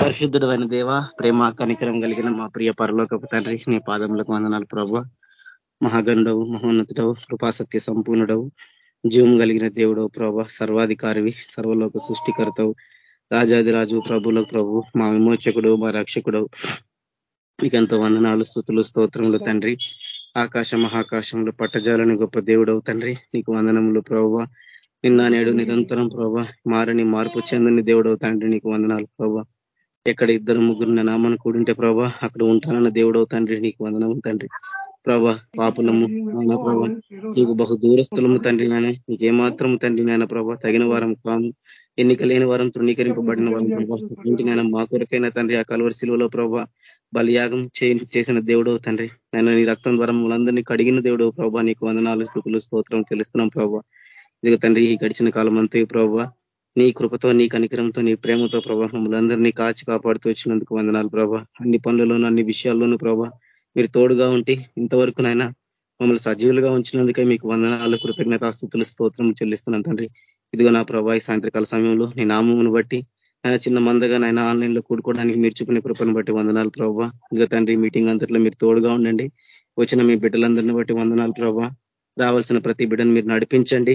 పరిశుద్ధుడమైన దేవ ప్రేమ కనికరం కలిగిన మా ప్రియ పరలోకపు తండ్రి నీ పాదములకు వందనాలు ప్రభు. మహాగణుడవు మహోన్నతుడవు కృపాసత్య సంపూర్ణుడవు జీవం కలిగిన దేవుడవు ప్రభ సర్వాధికారివి సర్వలోక సృష్టికర్తవు రాజాదిరాజు ప్రభులకు ప్రభు మా విమోచకుడు మా రక్షకుడవు. మీకెంతో వందనాలు స్థుతులు స్తోత్రములు తండ్రి. ఆకాశ మహాకాశంలో పట్టజాలని గొప్ప దేవుడవు తండ్రి. నీకు వందనములు ప్రభావ. నిన్న నేడు నిరంతరం ప్రభా మారని మార్పు చెందని దేవుడవు తండ్రి. నీకు వందనాలు ప్రభా ఎక్కడ ఇద్దరు ముగ్గురు నామను కూడింటే ప్రభా అక్కడ ఉంటానన్న దేవుడవు తండ్రి. నీకు వందనము తండ్రి. ప్రభా పాపులము నాయన ప్రభా నీకు బహు దూరస్థులము తండ్రి నాయన. నీకేమాత్రము తండ్రి నాయన ప్రభా తగిన వారం కాము. ఎన్నిక లేని వారం తృణీకరింపబడిన వారం ప్రభా ఇంటి నాయన మా కొరకైనా తండ్రి ఆ కలవరి శిలువలో ప్రభా బలియాగం చేసిన దేవుడు తండ్రి. నేను నీ రక్తం ద్వారా మనందరినీ కడిగిన దేవుడు ప్రభా. నీకు వందనాలు స్థుతులు స్తోత్రం తెలుస్తున్నాం ప్రభా. ఇదిగో తండ్రి ఈ గడిచిన కాలం అంతా ప్రభా నీ కృపతో నీ కనికరంతో నీ ప్రేమతో ప్రభా మమ్మల్ని కాచి కాపాడుతూ వచ్చినందుకు వందనాలు ప్రభా. అన్ని పనులలోనూ అన్ని విషయాల్లోనూ ప్రభా మీరు తోడుగా ఉండి ఇంతవరకు నాయన మమ్మల్ని సజీవులుగా ఉంచినందుకే మీకు వందనాలు కృతజ్ఞతాస్థుతులు స్తోత్రం చెల్లిస్తున్నాను తండ్రి. ఇదిగో నా ప్రభా ఈ సాయంత్రకాల సమయంలో నీ నామమును బట్టి ఆయన చిన్న మందగా నైనా ఆన్లైన్లో కూడుకోవడానికి మీరు చూపిన కృపను బట్టి వందనాలు ప్రభావ ఇంకా తండ్రి మీటింగ్ అంతట్లో మీరు తోడుగా ఉండండి. వచ్చిన మీ బిడ్డలందరిని బట్టి వందనాలు ప్రభావ రావాల్సిన ప్రతి బిడ్డను మీరు నడిపించండి.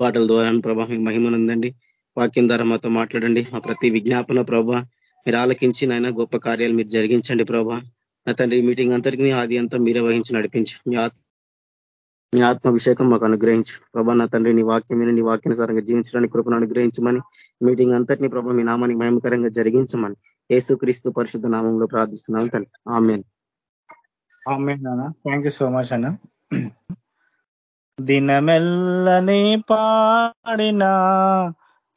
పాటల ద్వారా ప్రభా మీ మహిమనుందండి వాక్యం ద్వారా మాతో మాట్లాడండి. మా ప్రతి విజ్ఞాపన ప్రభా మీరు ఆలకించి నాయన గొప్ప కార్యాలు మీరు జరిగించండి ప్రభా. నా తండ్రి మీటింగ్ అంతటికి ఆది అంతా మీరే వహించి నడిపించండి. మీ మీ ఆత్మాభిషేకం మాకు అనుగ్రహించు. ప్రభా నా తండ్రి నీ వాక్యమైన నీ వాక్యానుసారంగా జీవించడానికి కృపను అనుగ్రహించమని మీటింగ్ అంతటినీ ప్రభా మీ నామానికి మహిమకరంగా జరిగించమని ఏసు క్రీస్తు పరిశుద్ధ నామంలో ప్రార్థిస్తున్నాను తండ్రి amen. Thank you so much అన్న. దినమెల్లనే పాడిన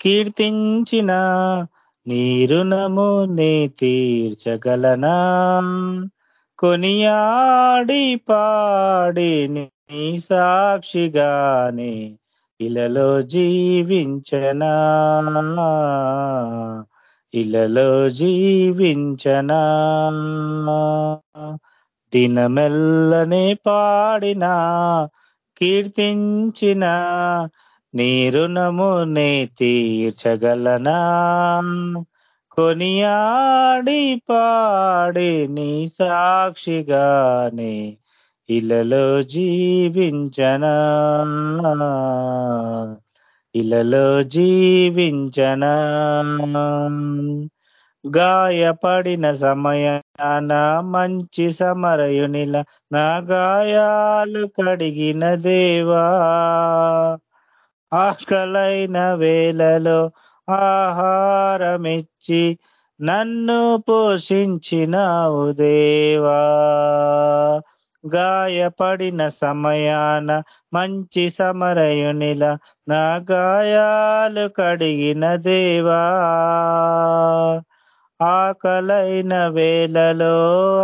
కీర్తించిన నీరునము నే తీర్చగలనా? కొనియాడి పాడిని నీ సాక్షిగానే ఇలలో జీవించనా. ఇలలో జీవించనా. దినమెల్లనే పాడినా కీర్తించిన నీరునమునే తీర్చగలనా. కొనియాడి పాడి నీ సాక్షిగానే ఇలలో జీవించనా? ఇలలో జీవించనా? గాయపడిన సమయాన మంచి సమరయునిల నా గాయాలు కడిగిన దేవా. ఆకలైన వేలలో ఆహారమిచ్చి నన్ను పోషించినావు దేవా. గాయపడిన సమయాన మంచి సమరయునిల నా గాయాలు కడిగిన దేవా. ఆకలైన వేలలో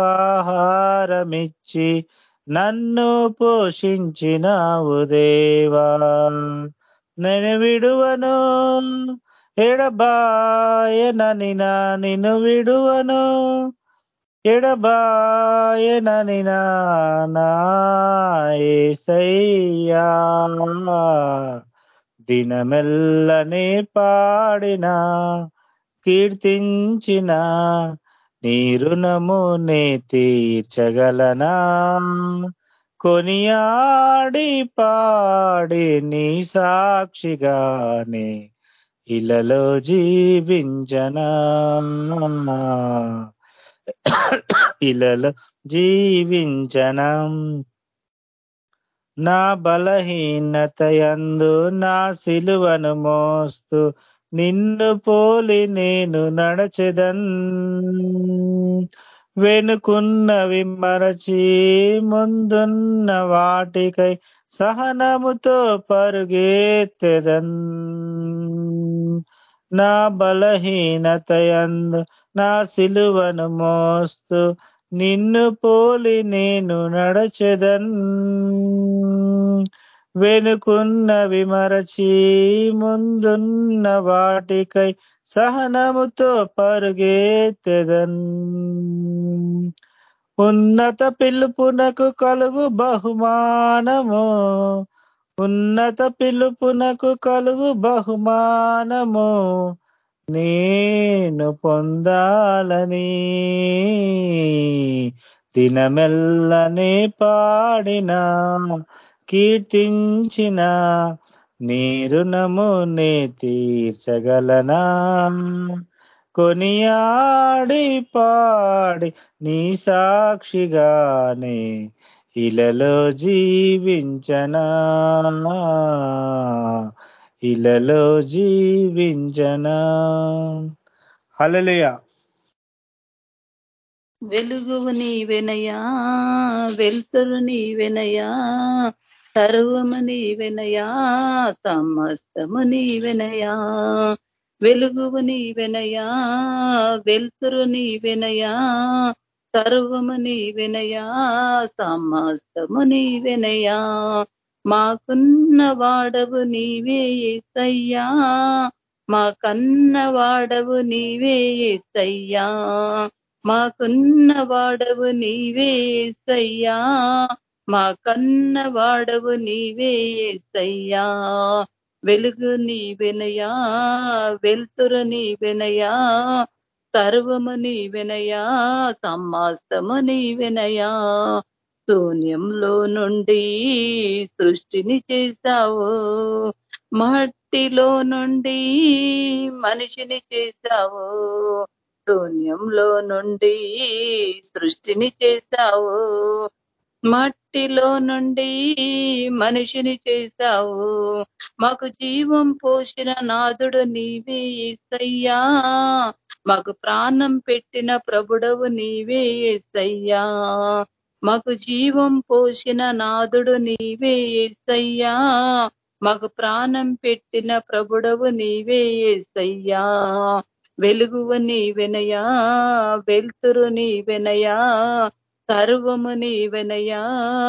ఆహారమిచ్చి నన్ను పోషించినావు దేవా. నేను విడువను ఎడబాయనని నా నిన్ను విడువను ఎడబాయనని నాయసయ్యా దినమెల్లనే పాడినా కీర్తించిన నీ రుణమునే తీర్చగలనా? కొనియాడి పాడి నీ సాక్షిగానే ఇలలో జీవించనా? ఇలలో జీవించనం. నా బలహీనత యందు నా సిలువను మోస్తూ నిన్ను పోలి నేను నడచెదన్. వెనుకున్నవి మరచి ముందున్న వాటికై సహనముతో పరుగెత్తెదన్. నా బలహీనతయందు నా సిలువను మోస్తూ నిన్ను పోలి నేను నడచెదన్. వెనుకున్న విమరచి ముందున్న వాటికై సహనముతో పరుగేతెదన్ ఉన్నత పిలుపునకు కలుగు బహుమానము. ఉన్నత పిలుపునకు కలుగు బహుమానము. నేను పొందాలని దినమెల్లనే పాడిన కీర్తించిన నీ రుణమునే తీర్చగలనా? కొనియాడి పాడి నీ సాక్షిగానే ఇలలో జీవించనా? ఇలలో జీవించనా. హలలుయా వెలుగువు నీవెనయా వెలుతురు నీవెనయా సర్వము నీవెనయా సమస్తము నీవెనయా. వెలుగువు నీవెనయా వెలుతురు నీవెనయా సర్వము నీవెనయా సమస్తము నీవెనయా. మాకున్న వాడవు నీవే ఏసయ్యా. మా కన్న వాడవు నీవే ఏసయ్యా. మాకున్న వాడవు నీవే ఏసయ్యా. మా కన్న వాడవు నీవే ఏసయ్యా. వెలుగు నీవెనయా వెలుతురు నీవెనయా సర్వము నీ వినయా సమాస్తము నీవెనయా. శూన్యంలో నుండి సృష్టిని చేశావు. మట్టిలో నుండి మనిషిని చేశావు. శూన్యంలో నుండి సృష్టిని చేశావు. మట్టిలో నుండి మనిషిని చేశావు. మాకు జీవం పోసిన నాదుడు నీవే ఏసయ్యా. మాకు ప్రాణం పెట్టిన ప్రభుడవు నీవే ఏసయ్యా. మాకు జీవం పోసిన నాదుడు నీవే ఏసయ్యా. మాకు ప్రాణం పెట్టిన ప్రభుడవు నీవే ఏసయ్యా. వెలుగువు నీవెనయా వెలుతురు నీవెనయా సర్వము నీవెనయా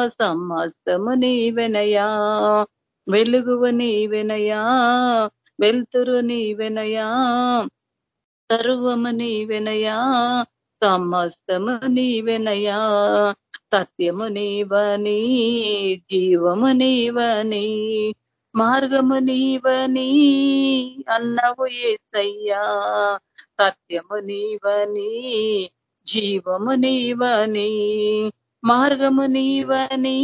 సమస్తము నీవెనయా వెలుగువు నీవెనయా వెలుతురు నీవెనయా సర్వము నీవెనయా సమస్తము నీవెనయా సత్యము నీవని జీవము నీవని మార్గము నీవని అన్నవు ఏసయ్యా. సత్యము నీవని జీవము నీవని మార్గము నీవని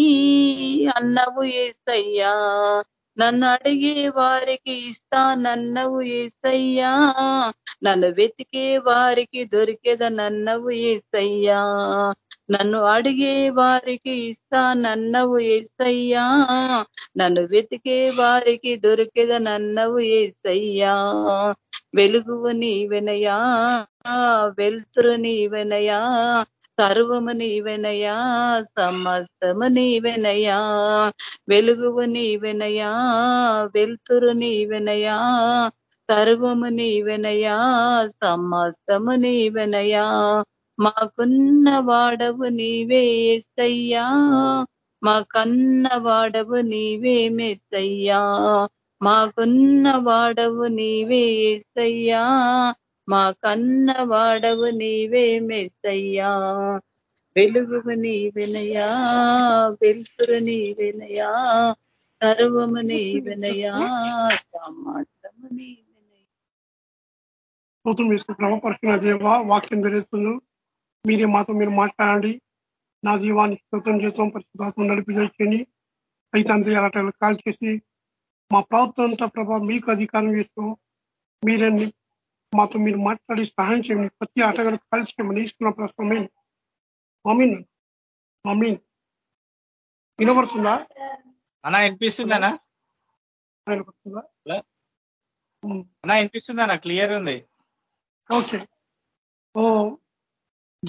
అన్నవు ఏసయ్యా. నన్ను అడిగే వారికి ఇస్తా నన్నవు ఏసయ్యా. నన్ను వెతికే వారికి దొరికేదనన్నవు ఏసయ్యా. నన్ను అడిగే వారికి ఇస్తానన్నవు ఏసయ్యా. నన్ను వెతికే వారికి దొరికేదనన్నవు ఏసయ్యా. వెలుగువు నీవెనయా. వెలుతురు నీవెనయా. సర్వము నీవెనయా. సమస్తము నీవెనయా. వెలుగువు నీవెనయా. వెలుతురు నీవెనయా. సర్వము నీవెనయా. సమస్తము నీవెనయా. మాకున్న వాడవు నీవే ఎస్తయ్యా మా కన్న వాడవు నీవే మెస్తయ్యా మాకున్న వాడవు నీవే ఎస్తయ్యా మా కన్న వాడవు నీవే మెస్తయ్యా వెలుగువు నీవెనయా వెలుతురు నీవెనయా సర్వము నీవెనయా సమాజము నీవెనయా స్తోత్రం చేసుకుంటున్నాము. పరిశుభ్ర దేవ వాక్యం జరుగుతుంది మీరే మాతో మీరు మాట్లాడండి. నా జీవానికి స్తోత్రం చేస్తాం పరిశుద్ధాత్మ నడిపి అయితే అంతే అలాంటి కాల్ చేసి మా ప్రవర్తన అంతా ప్రభావ మీకు అధికారం చేస్తాం. మీరే మాతో మీరు మాట్లాడి సహాయం చేయండి. ప్రతి ఆటగాళ్ళకి కాల్ చేయమని ఇస్తున్న ప్రస్తుతం మమీన్ మమీన్ వినబడుతుందా? అన్నా వినిపిస్తుందనా వినబడుతుందా? అన్నా క్లియర్ ఉంది. ఓకే. ఓ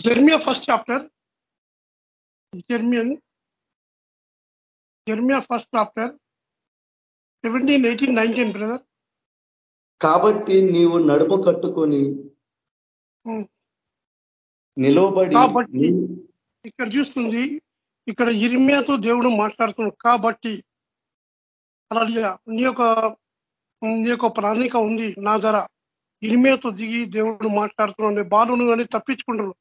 Jeremiah first chapter. జెర్మియన్ Jeremiah first chapter. Seventeen eighteen nineteen brother. కాబట్టి నీవు నడుము కట్టుకొని నిలవబడి కాబట్టి ఇక్కడ చూస్తుంది ఇక్కడ ఇర్మియాతో దేవుడు మాట్లాడుతున్నాడు. కాబట్టి అలా నీ యొక్క నీ యొక్క ప్రణాళిక ఉంది నా ధర ఇర్మియాతో దిగి దేవుడు మాట్లాడుతున్నాడు. బాలును అని తప్పించుకుంటారు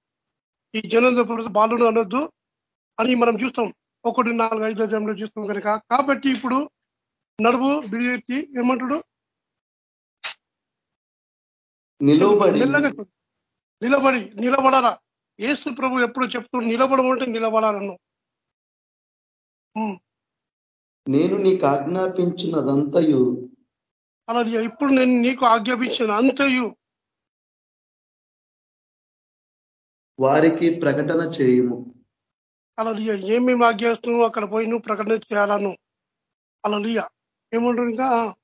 ఈ జనం బాలును అనొద్దు అని మనం చూస్తాం. ఒకటి నాలుగు ఐదు అధ్యాయంలో చూస్తాం కనుక. కాబట్టి ఇప్పుడు నడువు బిడిపెట్టి ఏమంటాడు. నిలబడి నిలబడాలా? యేసు ప్రభు ఎప్పుడు చెప్తూ నిలబడమంటే నిలబడాలను ఉమ్. నేను నీకు ఆజ్ఞాపించినదంతయు. అలాగే ఇప్పుడు నేను నీకు ఆజ్ఞాపించిన అంతయు వారికి ప్రకటన చేయుము. అలాగే ఏమేమి ఆజ్ఞాస్తున్నావు అక్కడ పోయి నువ్వు ప్రకటన చేయాలను. అలలియ. ఏమంటాడు ఇంకా?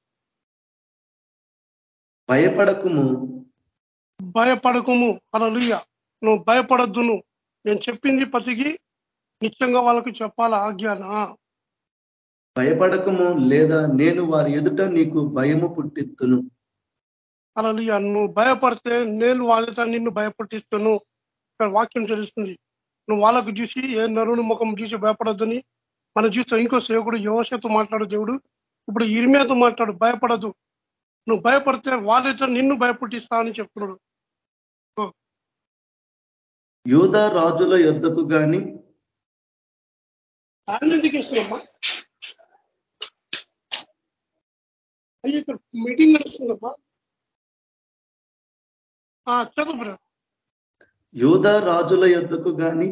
భయపడకుము. భయపడకము. అలలియ. నువ్వు భయపడద్దు నువ్వు నేను చెప్పింది పతికి నిత్యంగా వాళ్ళకు చెప్పాలా ఆజ్ఞాన? భయపడకము లేదా నేను వారి ఎదుట నీకు భయము పుట్టిత్తును. అలలియ. నువ్వు భయపడితే నేను వాళ్ళతో నిన్ను భయపట్టిస్తాను ఇక్కడ వాక్యం తెలుస్తుంది. నువ్వు వాళ్ళకు చూసి ఏ నరుని ముఖం చూసి భయపడద్దని మన చూస్తే ఇంకో సేవకుడు యువశతో మాట్లాడు దేవుడు. ఇప్పుడు ఇరిమేతో మాట్లాడు భయపడదు నువ్వు భయపడితే వాళ్ళతో నిన్ను భయపుట్టిస్తా అని చెప్తున్నాడు. యూద రాజుల యొద్దకు గాని ఆయన ఎందుకు ఇస్తున్నామ్మా అయ్యి ఇక్కడ మీటింగ్ నడుస్తుందమ్మా. చదువు బ్రో యూద రాజుల యొద్దకు గాని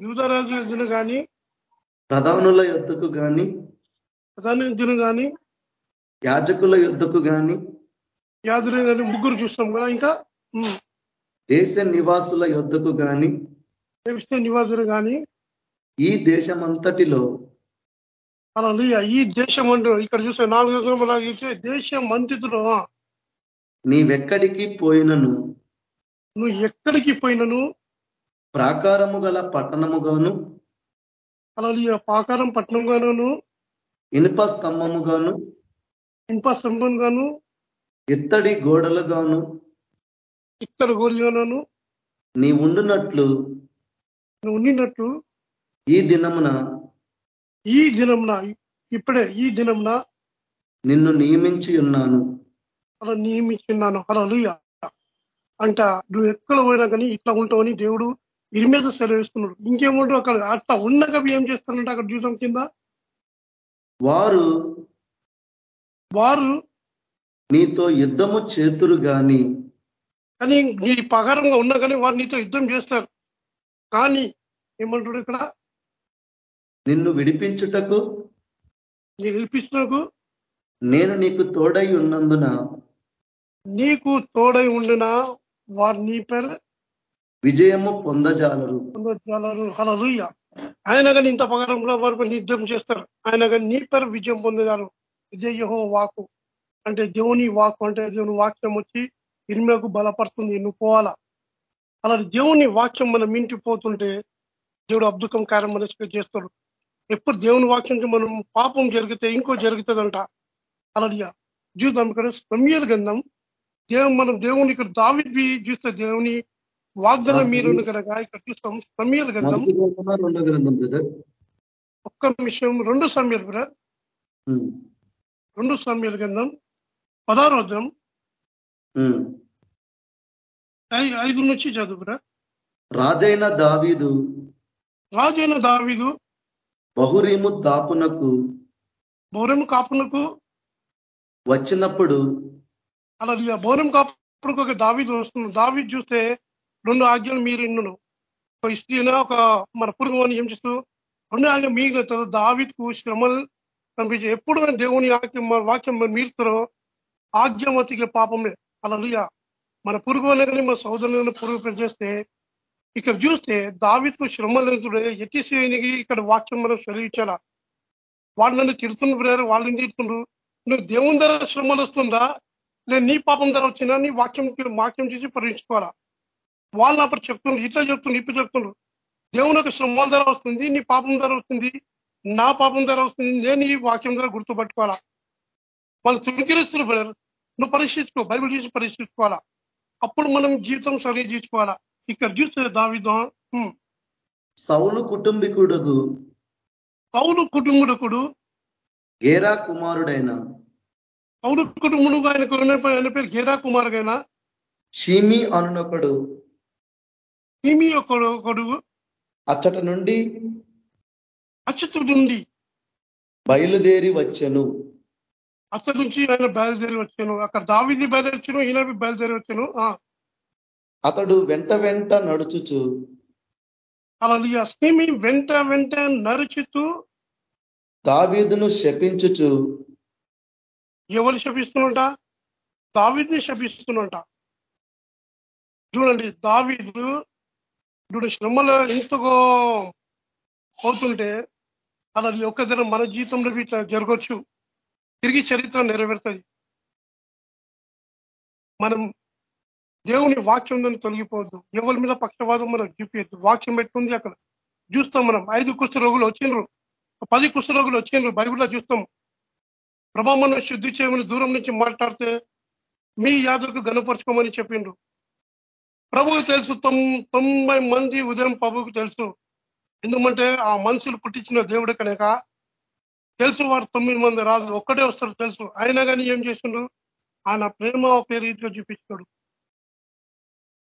యూదరాజు ఎదురు కానీ ప్రధానుల యొద్దకు గాని ప్రధాని ఎదురు కానీ యాజకుల యొద్దకు గాని యాదురు కానీ ముగ్గురు చూస్తాం కదా ఇంకా? దేశ నివాసుల యొద్దకు గాని క్రిస్టియన్ నివాసులు కానీ ఈ దేశమంతటిలో అలా ఈ దేశం అంటూ ఇక్కడ చూస్తే నాలుగు దేశం మంత్రితుడు నీవెక్కడికి పోయినను? నువ్వు ఎక్కడికి పోయినను? ప్రాకారము గల పట్టణముగాను అలా లియ, పాకారం పట్టణం గాను ఇనుప స్తంభముగాను ఇంప సంపం గాను ఇత్తడి గోడలుగాను ఇక్కడ గోలిగాను నీ ఉండునట్లు నువ్వు ఉండినట్టు ఈ దినమున ఈ దినంన ఇప్పుడే ఈ దినంన నిన్ను నియమించి ఉన్నాను. అలా నియమించున్నాను అలా లుయ అంట నువ్వు ఎక్కడ పోయినా కానీ ఇట్లా ఉంటావని దేవుడు ఇరిమేద సెలవిస్తున్నాడు ఇంకేమంటూ అక్కడ? అట్లా ఉండగా ఏం చేస్తారంటే అక్కడ చూసాం కింద? వారు వారు నీతో యుద్ధము చేతురు గాని కానీ నీ పగారంగా ఉన్నా కానీ వారు నీతో యుద్ధం చేస్తారు. కానీ ఏమంటాడు ఇక్కడ? నిన్ను విడిపించుటకు నీ నిలిపిస్తున్నకు నేను నీకు తోడై ఉన్నందున నీకు తోడై ఉండిన? వారు నీ పేరు విజయము పొందజాలరు. పొందజాలరు. హలలుయ ఆయన కానీ ఇంత పగారంలో వారు యుద్ధం చేస్తారు. ఆయన కానీ నీ పేరు విజయం పొందజారు ఇదే యహో వాకు అంటే దేవుని వాకు అంటే దేవుని వాక్యం వచ్చి ఇరిమకు బలపడుతుంది నువ్వు పోవాలా? అలాంటి దేవుని వాక్యం మనం ఇంటి పోతుంటే దేవుడు అద్భుతం కార్యం మనసుగా చేస్తాడు ఎప్పుడు దేవుని వాక్యం మనం పాపం జరిగితే ఇంకో జరుగుతుందంట. అలాడియా చూద్దాం ఇక్కడ సమీల గంధం దేవు మనం దేవుని ఇక్కడ దావి చూస్తే దేవుని వాగ్దానం మీరు కనుక ఇక్కడ చూస్తాం మొదటి గ్రంథమా రెండో గ్రంథం బ్రదర్. ఒక్క నిమిషం రెండు సమయాలు బ్రదర్. రెండు సమయాల గంధం పదారో అధ్యాయం. ఐ- ఐదు నుంచి చదువు బ్రదర్. రాజైన దావీదు రాజైన దావీదు బహురీము దాపునకు బౌరం కాపునకు వచ్చినప్పుడు అలా మౌనం కాపునకు ఒక దావీదు వస్తుంది దావి చూస్తే రెండు ఆజ్ఞలు మీరు ఇన్నును ఒక స్త్రీన ఒక మన పురుగు ఏం చేస్తూ రెండు ఆజ్ఞ మీకు దావీద్కు శ్రమలు కనిపించి ఎప్పుడు దేవుని వాక్యం వాక్యం మీరు మీరుతారో ఆజ్ఞమతికి పాపమే. అలా మన పురుగు అనే కానీ మన సోదరులను పురుగు చేస్తే ఇక్కడ చూస్తే దావిత్కు శ్రమలు ఎట్టి శ్రేణికి ఇక్కడ వాక్యం మనం చదివించాలా వాళ్ళు నన్ను తిడుతున్నారు వాళ్ళని తిడుతుండ్రు? నువ్వు దేవుని ధర శ్రమలు వస్తుందా లేదు నీ పాపం ధర వచ్చినా నీ వాక్యం వాక్యం చేసి పరీక్షించుకోవాలా వాళ్ళు అప్పుడు చెప్తుండ్రు ఇట్లా చెప్తుండ్రు ఇప్పుడు చెప్తుండ్రు. దేవుని యొక్క శ్రమల ధర వస్తుంది నీ పాపం ధర వస్తుంది నా పాపం ధర వస్తుంది నేను ఈ వాక్యం ధర గుర్తుపట్టుకోవాలా? వాళ్ళు తుణికిరిస్తున్నారు బ్రదర్ నువ్వు పరీక్షించుకో బైబిల్ చూసి పరీక్షించుకోవాలా? అప్పుడు మనం జీవితం సరి జీవించుకోవాలా ఇక్కడ చూస్తే దావిదం సౌలు కుటుంబీకుడుగు పౌలు కుటుంబుడుకుడు గేరా కుమారుడైన కుటుంబుడు ఆయనకు ఆయన పేరు గేరా కుమార్ గైనా షిమి అనునొకడు. ఈమి ఒకడు ఒకడు అచ్చట నుండి అచ్యుతుడుండి బయలుదేరి వచ్చెను. అక్కడి నుంచి ఆయన బయలుదేరి వచ్చాను. అక్కడ దావిది బయలుదేరి వచ్చాను ఈయన బయలుదేరి వచ్చాను అతడు వెంట వెంట నడుచుచు. అలాది అస్మి వెంట వెంట నడుచుతూ దావీదును శపించుచు. ఎవరు శపిస్తున్నట దావిద్ని శపిస్తున్నట చూడండి దావిదు ఇప్పుడు శ్రమలు ఎంతగో అవుతుంటే అలా ఒక్క దినం మన జీవితంలో ఇట్లా జరగచ్చు. తిరిగి చరిత్ర నెరవేరుతుంది. మనం దేవుని వాక్యం ఉందని తొలగిపోవద్దు. ఎవరి మీద పక్షవాదం మనం చూపించద్దు వాక్యం పెట్టుకుంది అక్కడ? చూస్తాం మనం. ఐదు కుష్ఠ రోగులు వచ్చిండ్రు. పది కుష్ఠ రోగులు వచ్చిండ్రు. బైబిల్లో చూస్తాం. ప్రభా మనం శుద్ధి చేయమని దూరం నుంచి మాట్లాడితే మీ యాదవుకు గనపరచుకోమని చెప్పిండ్రు. ప్రభువు తెలుసు తొంభై మంది ఉదయం ప్రభువుకు తెలుసు. ఎందుకంటే ఆ మనుషులు పుట్టించిన దేవుడు కనుక తెలుసు వారు తొమ్మిది మంది రాదు ఒక్కటే వస్తారు తెలుసు. అయినా కానీ ఏం చేసిండు? ఆయన ప్రేమ పేరు రీతిగా చూపించాడు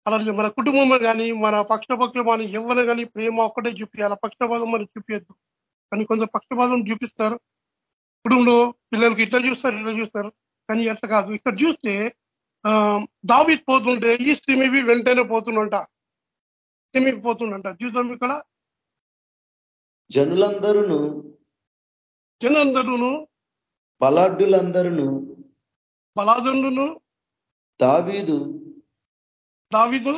అలాగే మన కుటుంబం కానీ మన పక్షపక్షం కానీ ఎవరు కానీ ప్రేమ ఒక్కటే చూపించాలి పక్షపాతం మనం చూపించద్దు కానీ కొంత పక్షపాతం చూపిస్తారు. కుటుంబంలో పిల్లలకి ఇట్లా చూస్తారు ఇట్లా చూస్తారు. కానీ ఎట్లా కాదు. ఇక్కడ చూస్తే దావి పోతుంటే ఈ సిమివి వెంటనే పోతుండంట. సిమికి పోతుండంట. చూద్దాం ఇక్కడ. జనులందరూ జనులందరూ బలాఢ్యులందరూ బలాదండును దావీదు దావిదు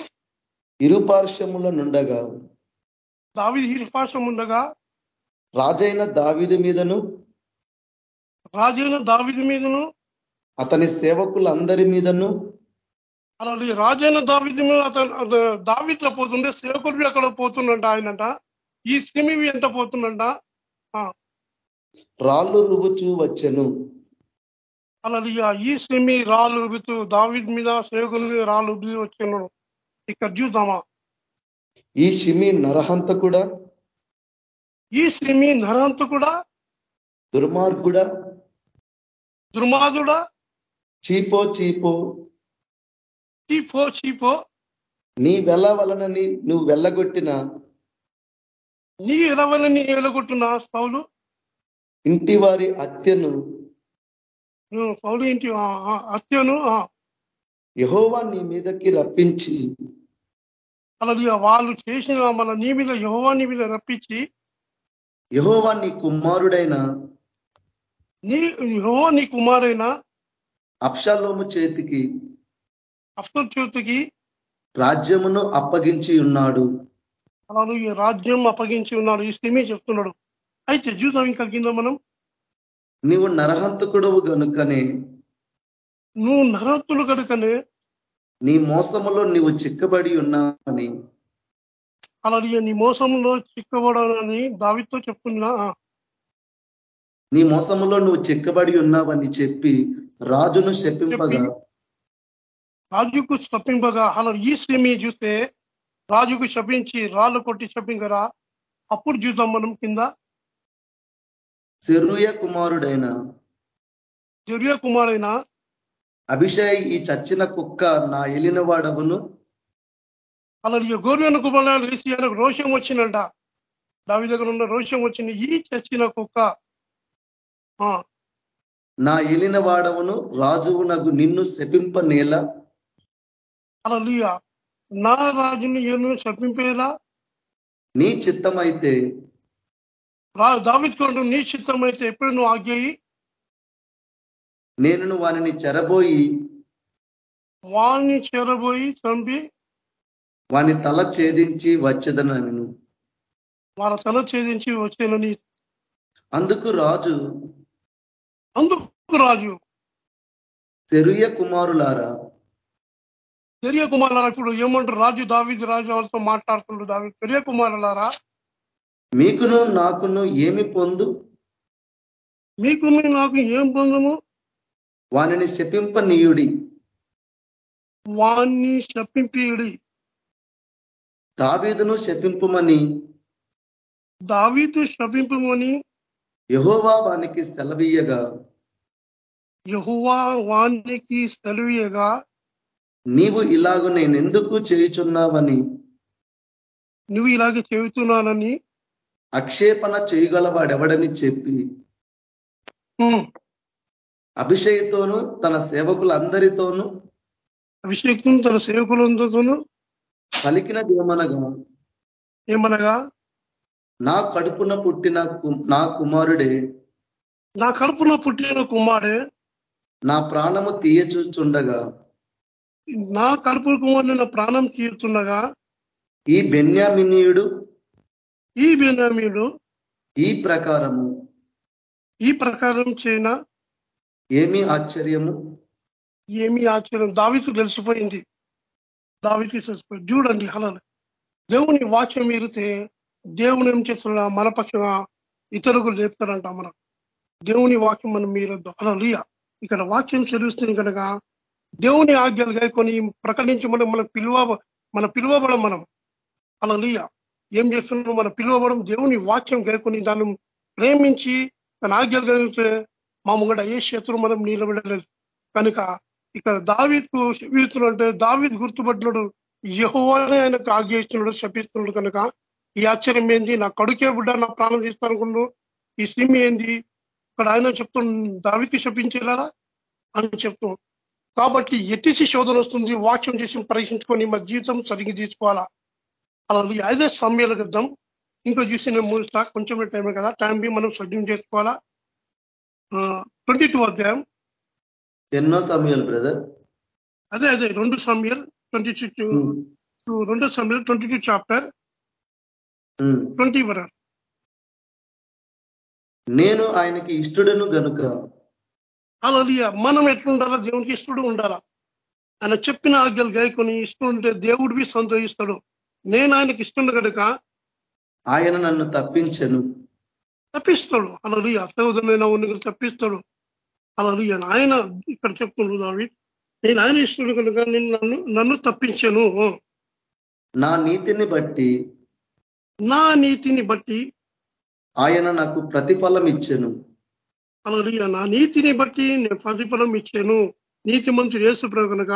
ఇరుపార్శ్వముల నుండగా దావిది ఇరుపార్శ్వం ఉండగా రాజైన దావీదు మీదను రాజైన దావిది మీదను అతని సేవకులందరి మీదను అలాగే రాజైన దావిది మీద అతను దావిద్లో పోతుండే సేవకుడు అక్కడ పోతుండంట ఆయనంట. ఈ సిమివి ఎంత పోతుండంట? రాళ్ళు రుబుచు వచ్చెను. అలాగే ఈ సిమి రాళ్ళు ఉబుతూ దావిద్ మీద సేవకుల మీద రాళ్ళు ఉబ్బి వచ్చాను. ఇక్కడ చూద్దామా? ఈ సిమి నరహంత కూడా ఈ సిమి నరహంత కూడా దుర్మార్గుడా? దుర్మాదుడా చీపో చీపో. చీపో చీపో. నీ వెళ్ళ వలనని నువ్వు వెళ్ళగొట్టిన నీ ఎలవలని ఎలగొట్టిన పౌలు ఇంటి వారి హత్యను. పౌలు ఇంటి హత్యను యహోవా నీ మీదకి రప్పించి. అలాగే వాళ్ళు చేసిన మన నీ మీద యహోవా నీ మీద రప్పించి. యహోవా నీ కుమారుడైన నీ యహోవా నీ కుమారైన అప్షాలోము చేతికి అఫ్సర్ చేతికి రాజ్యమును అప్పగించి ఉన్నాడు. అలాగే ఈ రాజ్యం అప్పగించి ఉన్నాడు. ఈ స్థిమే చెప్తున్నాడు. అయితే చూద్దాం ఇంకా కింద మనం. నీవు నరహంతకుడవు గనుకనే నువ్వు నరహత్తులు కనుకనే నీ మోసములో నీవు చిక్కబడి ఉన్నావని అలాగే నీ మోసంలో చిక్కబడాలని దావితో చెప్తున్నా. నీ మోసములో నువ్వు చిక్కబడి ఉన్నావని చెప్పి రాజును శపింపగా. రాజుకు శపింపగా. అలా ఈ శ్రేమి చూస్తే రాజుకు శపించి రాళ్ళు కొట్టి శపించరా అప్పుడు చూద్దాం మనం కింద. చెరుయ కుమారుడైన చెరుయ కుమారైన అభిషేక్ ఈ చచ్చిన కుక్క నా ఎలిన వాడవును అలాగే గోర్వెన కుమారుడు రోషం వచ్చిందంట. దావి దగ్గర ఉన్న రోషం వచ్చింది. ఈ చచ్చిన కుక్క నా ఎలిన వాడవును రాజువు నాకు నిన్ను శపింప నేల అలా నా రాజుని ఏను శపింపేలా? నీ చిత్తమైతే? దావించుకుంటూ నీ చిత్తమైతే ఎప్పుడు నువ్వు ఆజ్ఞయి నేను వానిని చెరబోయి? వాణ్ణి చెరబోయి చంపి? వాని తల ఛేదించి వచ్చేదనను వాళ్ళ తల ఛేదించి వచ్చేనని అందుకు రాజు అందుకు రాజు. చెరుయ కుమారులారా. పెరియ కుమారులారా ఇప్పుడు ఏమంటారు? రాజు దావిది రాజు వాళ్ళతో మాట్లాడుతుండ్రు దావి పెరియ కుమారులారా. మీకును నాకును ఏమి పొందు? మీకు నాకు ఏం పొందము? వానిని శపింపనీయుడి. వాణ్ణి శపింపీయుడి. దావీదును శపింపమని. దావీదు శపింపమని. యహోవా వానికి సెలవీయగా. యహువా వానికి సెలవీయగా. నీవు ఇలాగ నేనెందుకు చేయుచున్నావని. నువ్వు ఇలాగే చెబుతున్నానని అక్షేపణ చేయగలవాడెవడని చెప్పి. అభిషేక్తోను తన సేవకులందరితోనూ. అభిషేకం తన సేవకులందరితోనూ. పలికినది ఏమనగా. ఏమనగా. నా కడుపున పుట్టిన నా కుమారుడే. నా కడుపున పుట్టిన కుమారుడే. నా ప్రాణము తీయచూచుండగా. నా కడుపు కుమారుని నా ప్రాణం తీరుతుండగా ఈ బెన్యామినీయుడు. ఈ బెనామీడు ఈ ప్రకారము. ఈ ప్రకారం చేయన ఏమీ ఆశ్చర్యము? ఏమీ ఆశ్చర్యం? దావికి తెలిసిపోయింది. దావికి తెలిసిపోయింది. చూడండి అలా దేవుని వాక్యం మీరితే దేవుని ఏం చేస్తున్నా మన పక్షంగా ఇతరులకు లేపుతారంట మనం. దేవుని వాక్యం మనం మీరు అలా ఇక్కడ వాక్యం చదివిస్తుంది కనుక దేవుని ఆజ్ఞలు గాయకొని ప్రకటించమని మన పిలువ మన పిలువబడం మనం. అలా ఏం చేస్తున్నాం మన పిలువబడం దేవుని వాక్యం గాయకొని దాన్ని ప్రేమించి తన ఆజ్ఞలు కలిగితే మా ముంగట ఏ శత్రువు మనం నిలబడలేదు. కనుక ఇక్కడ దావీద్కు శపిస్తున్నాడు దావీద్ గుర్తుపట్టినాడు యహోవానే ఆయనకు ఆజ్ఞ ఇస్తున్నాడు శపిస్తున్నాడు కనుక ఈ ఆశ్చర్యం ఏంది? నా కడుకే బిడ్డ నా ప్రాణం తీస్తానుకున్నాడు ఈ సిమ్ ఏంది? ఇక్కడ ఆయన చెప్తున్నాడు దావికి శపించేలా అని చెప్తున్నాడు కాబట్టి ఎట్టిసి శోధన వస్తుంది? వాక్యం చేసి పరీక్షించుకొని మా జీవితం సరిగ్గా తీసుకోవాలా? అలా అదే సమయాలు గద్దాం ఇంకో చూసి నేను ముగిస్తా కొంచెం టైమే కదా? టైం బి మనం సజ్జం చేసుకోవాలా? ట్వంటీ టూ అధ్యాయం. ఎన్నో సమయాలు బ్రదర్? అదే అదే రెండు సమయాలు ట్వంటీ టూ రెండో సమయాలు ట్వంటీ టూ చాప్టర్. ట్వంటీ వర నేను ఆయనకి ఇష్టడను గనుక. అలా మనం ఎట్లా ఉండాలా దేవునికి ఇష్టడు ఉండాలా? ఆయన చెప్పిన ఆజ్ఞలు గాయకొని ఇష్టం ఉంటే దేవుడివి సంతోషిస్తాడు. నేను ఆయనకి ఇష్టం కనుక ఆయన నన్ను తప్పించను. తప్పిస్తాడు. అలా సహోదరులైన ఉన్నది తప్పిస్తాడు. అలా ఆయన ఇక్కడ చెప్తున్నాడు దావి నేను ఆయన ఇష్టడు కనుక నేను నన్ను నన్ను తప్పించను. నా నీతిని బట్టి నా నీతిని బట్టి ఆయన నాకు ప్రతిఫలం ఇచ్చెను. అలా నా నీతిని బట్టి నేను ప్రతిఫలం ఇచ్చాను. నీతి మంత్రుడు యేసు కనుక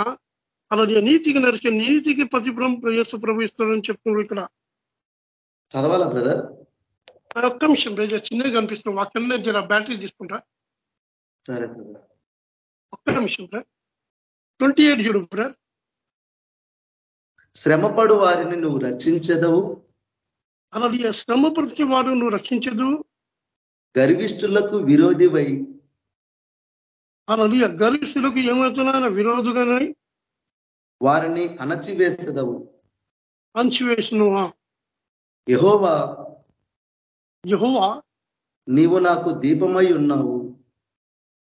అలా నీతికి నరికే నీతికి ప్రతిఫలం యేసు ప్రభు ఇస్తాడని చెప్తున్నాడు ఇక్కడ. చదవాలా బ్రదర్? ఒక్క నిమిషం బ్రదర్ చిన్నగా కనిపిస్తుంది వాక్యం జర బ్యాటరీ తీసుకుంటా. సరే బ్రదర్. ఒక్క నిమిషం బ్రదర్. ట్వంటీ ఎయిట్ చూడు బ్రదర్. శ్రమపడు వారిని నువ్వు రక్షించదవు. అలా శ్రమ పరిచే వాడు నువ్వు రక్షించదు. గర్విష్ఠులకు విరోధివై. అలా గర్విస్తులకు ఏమవుతున్నా విరోధుగానే. వారిని అణచివేసేదవు. అంచివేసిన యహోవా యహోవా నీవు నాకు దీపమై ఉన్నావు.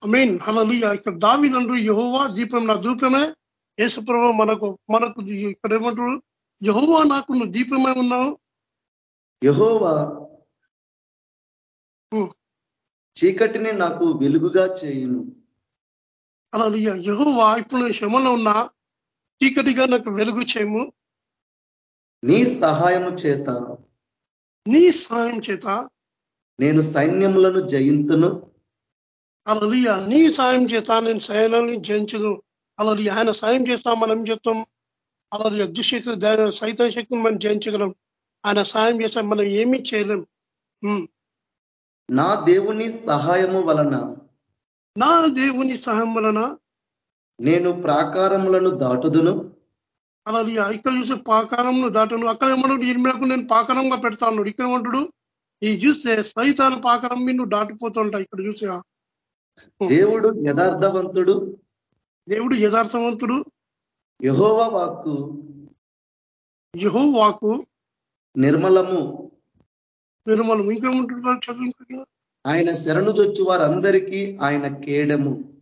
మీన్ అలా ఇక్కడ దావిదండ్రు యహోవా దీపం నా దీపమే. యేసుప్రభు మనకు మనకు ఇక్కడ ఏమంటారు? యహోవా నాకు నువ్వు దీపమై ఉన్నావు. యహోవా. చీకటిని నాకు వెలుగుగా చేయును. అలా యహోవా ఇప్పుడు నేను శ్రమలో ఉన్నా చీకటిగా నాకు వెలుగు చేయము. నీ సహాయము చేత నీ సాయం చేత నేను సైన్యములను జయింతును. అలా నీ సాయం చేత నేను సైన్యాన్ని జయించదు అలా ఆయన సాయం చేస్తా మనం చేస్తాం? అలా దుశక్తి సైతం శక్తిని మనం జయించగలం. ఆయన సాయం చేస్తే మనం ఏమీ చేయలేం. నా దేవుని సహాయము వలన? నా దేవుని సహాయం వలన? నేను ప్రాకారములను దాటుదును? అలా ఇక్కడ చూసే పాకారంను దాటను. అక్కడ ఏమన్నాడు ఇర్మిలకు నేను పాకారంగా పెడతాను. ఇక్కడ ఏమంటాడు? ఈ చూస్తే సైతాల పాకారం మీద నువ్వు దాటిపోతుంటా ఇక్కడ చూసే దేవుడు యథార్థవంతుడు? దేవుడు యథార్థవంతుడు? యహోవా వాక్కు? యహో వాకు నిర్మలము. నిర్మలం ఇంకేముంటుంది చదువు ఆయన శరణు చొచ్చు వారందరికీ ఆయన కేడము.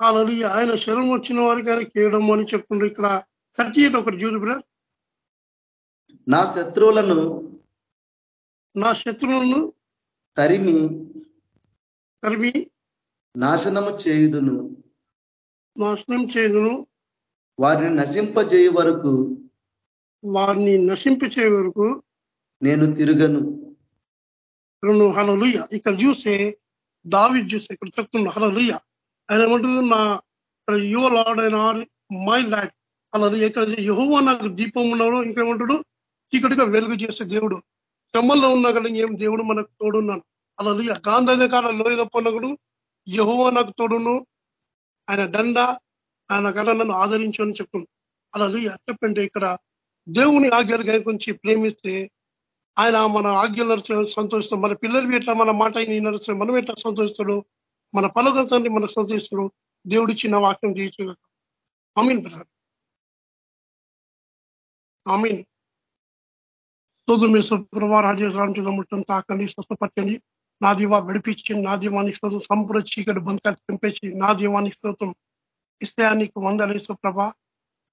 అలా ఆయన శరం వచ్చిన వారికి ఆయన కేయడం అని చెప్తుండ్రు ఇక్కడ. కట్ చేయడం ఒకటి చూడు బ్రదర్. నా శత్రువులను నా శత్రువులను తరిమి తరిమి నాశనము చేయుదును. నాశనం చేయదును. వారిని నశింపజేయ వరకు వారిని నశింపచే వరకు నేను తిరగను. రెండు హలలుయ ఇక్కడ చూస్తే దావి చూస్తే ఇక్కడ చెప్తున్నా హలలుయ ఆయన ఏమంటారు నా యువ లాడ్ అయిన మై ల్యాక్ అలా ఇక్కడ యహోవా నాకు దీపం ఉన్నాడు ఇంకేమంటాడు? చీకటిగా వెలుగు చేసే దేవుడు. శ్రమల్లో ఉన్నా కదా ఏం దేవుడు మనకు తోడున్నాడు. అలా గాంధీ కాల లోయలో పొన్నగుడు యహోవా నాకు తోడును. ఆయన దండ ఆయన గల నన్ను ఆదరించని చెప్తుంది అలా చెప్పండి ఇక్కడ దేవుని ఆజ్ఞలు గైకొంచి ప్రేమిస్తే ఆయన మన ఆజ్ఞలు సంతోషిస్తాం మన పిల్లలు ఎట్లా మన మాట నడుస్తాడు మనం ఎట్లా సంతోషిస్తాడు. మన పలుగతాన్ని మనకు సంతోషిస్తాడు. దేవుడి చిన్న వాక్యం తీర్చు అమీన్ బ్రదర్. అమీన్ స్తోత్రం మీ సుప్రభా రాజేశ్వరం ముట్టం తాకండి స్వస్థపరచండి. నా దీవా విడిపించి నా దీవానికి స్తోత్రం. సంపూర్ణ చీకటి బంధకాలు చంపేసి నా దీవానికి స్తోత్రం. నీకు వందలేసు ఇసుప్రభ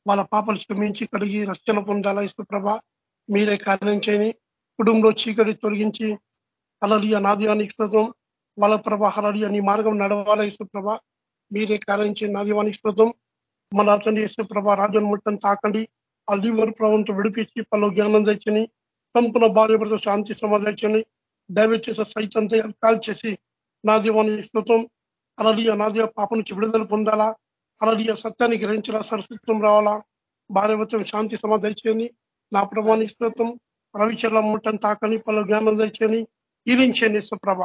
వాళ్ళ పాపలు క్షమించి కడిగి రక్షణ పొందాలా ఇసుప్రభ మీరే కార్యం చేయని కుటుంబంలో చీకటి తొలగించి అలలియ నాదివానికి స్తోత్రం వాళ్ళ ప్రభ హలలియ నీ మార్గం నడవాలా ఇసుప్రభ మీరే కార్యం చేయని నా స్తోత్రం మన అతని ఇసుప్రభ రాజును ముట్టం తాకండి. ఆ లీవర్ ప్రభావంతో విడిపించి పలు జ్ఞానం తెచ్చని సంపూర్ణ భార్య శాంతి సమాధాని దయచేసే సైతం కాల్ చేసి నా దీవాన్ని స్తోత్రం అలలియ నా పాప నుంచి విడుదల పొందాలా? అలలియ సత్యాన్ని గ్రహించాలా సరస్వత్వం రావాలా? భార్యవత్వం శాంతి సమాధాని నా ప్రభాని స్తోత్రం రవిచర్ల ముట్టని తాకని పలు జ్ఞానం తెచ్చని ఈలించండి సుప్రభ.